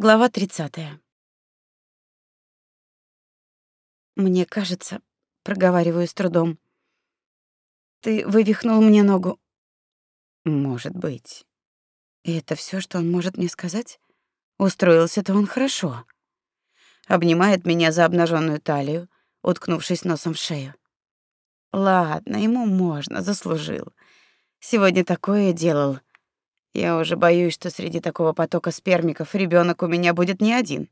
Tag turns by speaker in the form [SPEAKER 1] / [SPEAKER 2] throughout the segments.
[SPEAKER 1] Глава 30. Мне кажется, проговариваю с трудом. Ты вывихнул мне ногу. Может быть. И это все, что он может мне сказать? Устроился-то он хорошо. Обнимает меня за обнаженную талию, уткнувшись носом в шею. Ладно, ему можно, заслужил. Сегодня такое делал. Я уже боюсь, что среди такого потока спермиков ребенок у меня будет не один.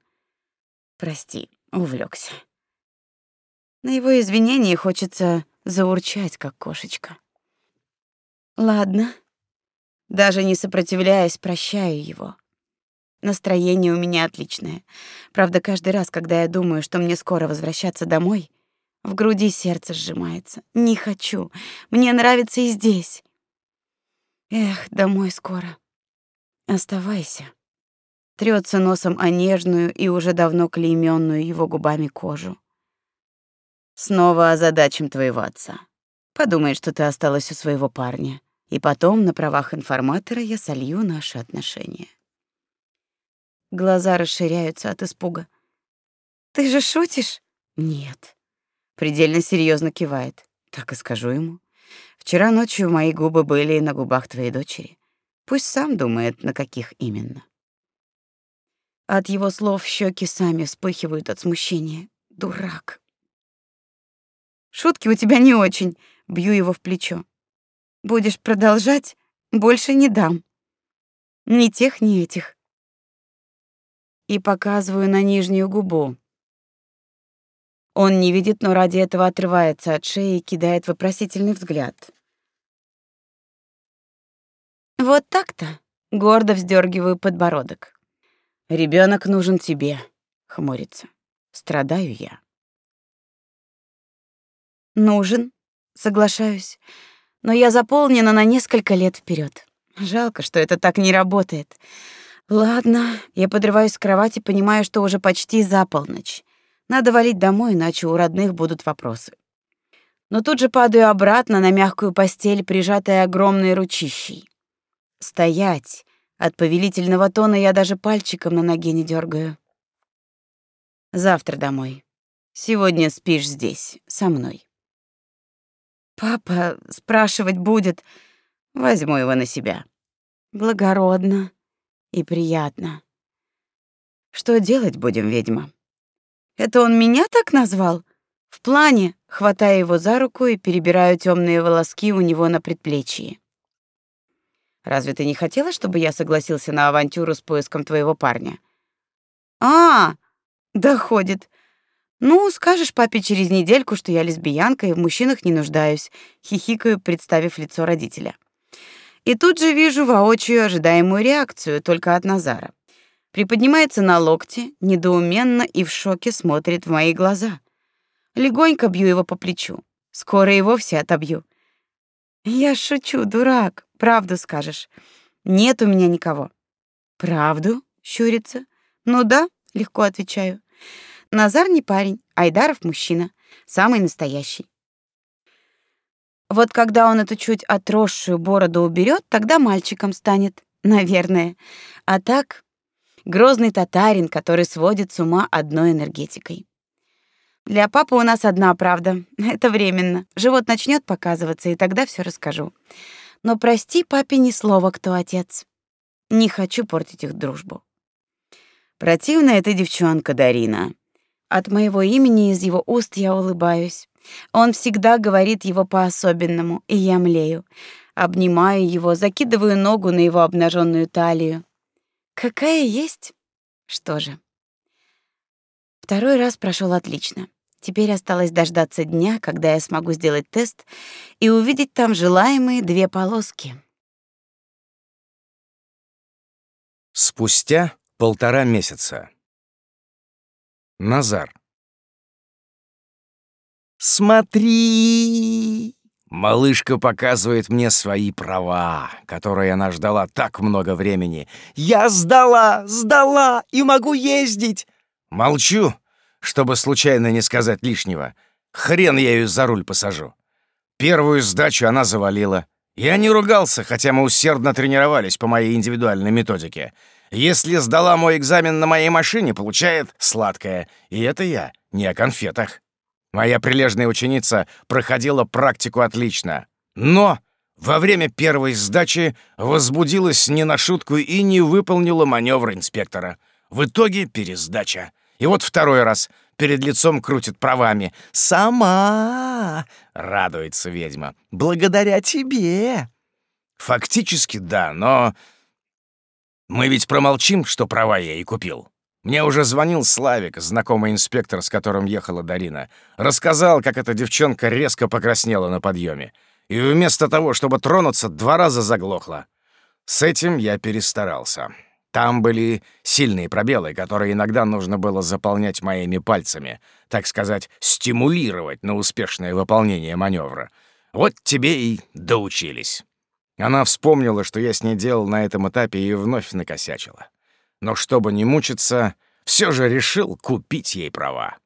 [SPEAKER 1] Прости, увлекся. На его извинения хочется заурчать, как кошечка. Ладно. Даже не сопротивляясь, прощаю его. Настроение у меня отличное. Правда, каждый раз, когда я думаю, что мне скоро возвращаться домой, в груди сердце сжимается. Не хочу. Мне нравится и здесь. Эх, домой скоро. Оставайся. Трется носом о нежную и уже давно клеймённую его губами кожу. Снова озадачим твоего отца. Подумает, что ты осталась у своего парня. И потом на правах информатора я солью наши отношения. Глаза расширяются от испуга. Ты же шутишь? Нет. Предельно серьезно кивает. Так и скажу ему. Вчера ночью мои губы были на губах твоей дочери. Пусть сам думает, на каких именно. От его слов щеки сами вспыхивают от смущения. Дурак. Шутки у тебя не очень. Бью его в плечо. Будешь продолжать, больше не дам. Ни тех, ни этих. И показываю на нижнюю губу. Он не видит, но ради этого отрывается от шеи и кидает вопросительный взгляд. Вот так-то. Гордо вздергиваю подбородок. Ребенок нужен тебе, хмурится. Страдаю я. Нужен, соглашаюсь, но я заполнена на несколько лет вперед. Жалко, что это так не работает. Ладно, я подрываюсь с кровати, понимаю, что уже почти за полночь. Надо валить домой, иначе у родных будут вопросы. Но тут же падаю обратно на мягкую постель, прижатая огромной ручищей. Стоять. От повелительного тона я даже пальчиком на ноге не дергаю. Завтра домой. Сегодня спишь здесь, со мной. Папа спрашивать будет. Возьму его на себя. Благородно и приятно. Что делать будем, ведьма? Это он меня так назвал? В плане, хватая его за руку и перебираю темные волоски у него на предплечье. Разве ты не хотела, чтобы я согласился на авантюру с поиском твоего парня? А, доходит. Ну, скажешь папе через недельку, что я лесбиянка и в мужчинах не нуждаюсь, хихикаю, представив лицо родителя. И тут же вижу воочию ожидаемую реакцию только от Назара. Приподнимается на локте, недоуменно и в шоке смотрит в мои глаза. Легонько бью его по плечу. Скоро и вовсе отобью. Я шучу, дурак. Правду скажешь. Нет у меня никого. Правду? Щурится. Ну да, легко отвечаю. Назар не парень, Айдаров мужчина, самый настоящий. Вот когда он эту чуть отросшую бороду уберет, тогда мальчиком станет, наверное. А так грозный татарин, который сводит с ума одной энергетикой. Для папы у нас одна правда. Это временно. Живот начнет показываться, и тогда все расскажу. Но прости папе ни слова, кто отец. Не хочу портить их дружбу. Противная эта девчонка Дарина. От моего имени из его уст я улыбаюсь. Он всегда говорит его по-особенному, и я млею. Обнимаю его, закидываю ногу на его обнаженную талию. Какая есть? Что же? Второй раз прошел отлично. Теперь осталось дождаться дня, когда я смогу сделать тест и увидеть там желаемые две полоски.
[SPEAKER 2] Спустя полтора месяца. Назар. «Смотри!» Малышка показывает мне свои права, которые она ждала так много времени. «Я сдала! Сдала! И могу ездить!» Молчу, чтобы случайно не сказать лишнего. Хрен я ее за руль посажу. Первую сдачу она завалила. Я не ругался, хотя мы усердно тренировались по моей индивидуальной методике. Если сдала мой экзамен на моей машине, получает сладкое. И это я, не о конфетах. Моя прилежная ученица проходила практику отлично. Но во время первой сдачи возбудилась не на шутку и не выполнила маневр инспектора. В итоге пересдача. И вот второй раз перед лицом крутит правами. «Сама!» — радуется ведьма. «Благодаря тебе!» Фактически да, но... Мы ведь промолчим, что права я и купил. Мне уже звонил Славик, знакомый инспектор, с которым ехала Дарина. Рассказал, как эта девчонка резко покраснела на подъеме. И вместо того, чтобы тронуться, два раза заглохла. С этим я перестарался. Там были сильные пробелы, которые иногда нужно было заполнять моими пальцами, так сказать, стимулировать на успешное выполнение маневра. Вот тебе и доучились. Она вспомнила, что я с ней делал на этом этапе и вновь накосячила. Но чтобы не мучиться, все же решил купить ей права.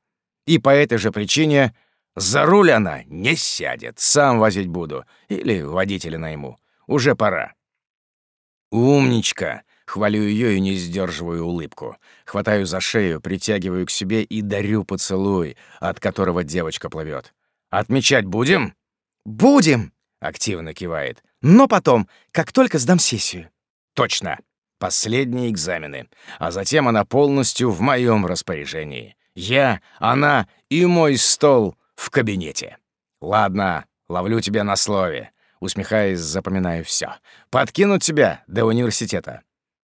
[SPEAKER 2] И по этой же причине за руль она не сядет, сам возить буду или водителя найму. Уже пора. «Умничка!» — хвалю ее и не сдерживаю улыбку. Хватаю за шею, притягиваю к себе и дарю поцелуй, от которого девочка плывет. «Отмечать будем?»
[SPEAKER 1] «Будем!»
[SPEAKER 2] — активно кивает.
[SPEAKER 1] Но потом, как только сдам сессию.
[SPEAKER 2] Точно. Последние экзамены. А затем она полностью в моем распоряжении. Я, она и мой стол в кабинете. Ладно, ловлю тебя на слове. Усмехаясь, запоминаю все. Подкинуть тебя до университета.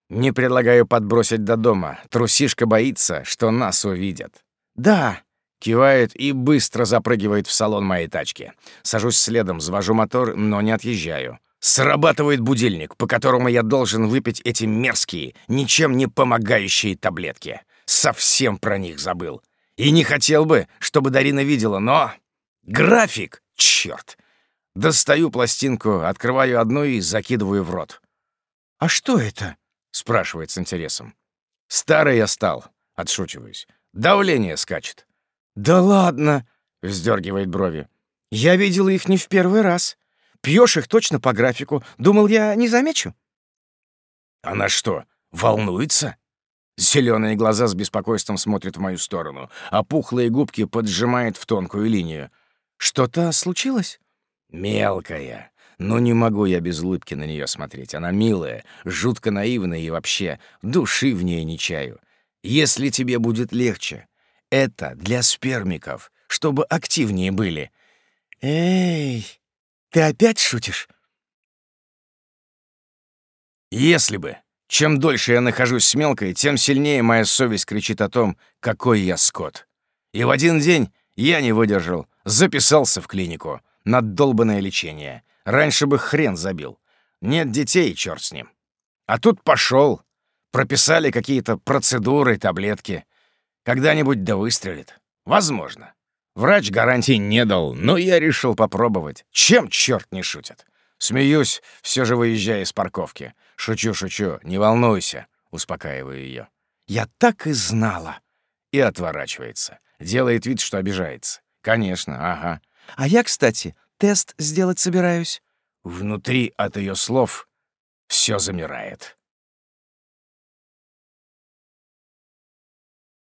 [SPEAKER 2] Не предлагаю подбросить до дома. Трусишка боится, что нас увидят.
[SPEAKER 1] Да,
[SPEAKER 2] Кивает и быстро запрыгивает в салон моей тачки. Сажусь следом, завожу мотор, но не отъезжаю. Срабатывает будильник, по которому я должен выпить эти мерзкие, ничем не помогающие таблетки. Совсем про них забыл. И не хотел бы, чтобы Дарина видела, но... График! Чёрт! Достаю пластинку, открываю одну и закидываю в рот.
[SPEAKER 1] «А что это?»
[SPEAKER 2] — спрашивает с интересом. «Старый я стал», — отшучиваюсь. «Давление скачет».
[SPEAKER 1] «Да ладно!»
[SPEAKER 2] — вздергивает брови.
[SPEAKER 1] «Я видела их не в первый раз. Пьешь их точно по графику. Думал, я не замечу».
[SPEAKER 2] «Она что, волнуется?» Зеленые глаза с беспокойством смотрят в мою сторону, а пухлые губки поджимает в тонкую линию.
[SPEAKER 1] «Что-то случилось?»
[SPEAKER 2] «Мелкая. Но не могу я без улыбки на нее смотреть. Она милая, жутко наивная и вообще души в ней не чаю. Если тебе будет легче, это для спермиков, чтобы активнее были.
[SPEAKER 1] Эй, ты опять шутишь?
[SPEAKER 2] Если бы. Чем дольше я нахожусь с мелкой, тем сильнее моя совесть кричит о том, какой я скот. И в один день я не выдержал, записался в клинику на долбанное лечение. Раньше бы хрен забил. Нет детей, черт с ним. А тут пошел. Прописали какие-то процедуры, таблетки. Когда-нибудь да выстрелит. Возможно. Врач гарантий не дал, но я решил попробовать. Чем черт не шутит? Смеюсь, все же выезжая из парковки. Шучу, шучу, не волнуйся, успокаиваю ее. Я так и знала. И отворачивается. Делает вид, что обижается. Конечно, ага.
[SPEAKER 1] А я, кстати, тест сделать собираюсь.
[SPEAKER 2] Внутри от ее слов все замирает.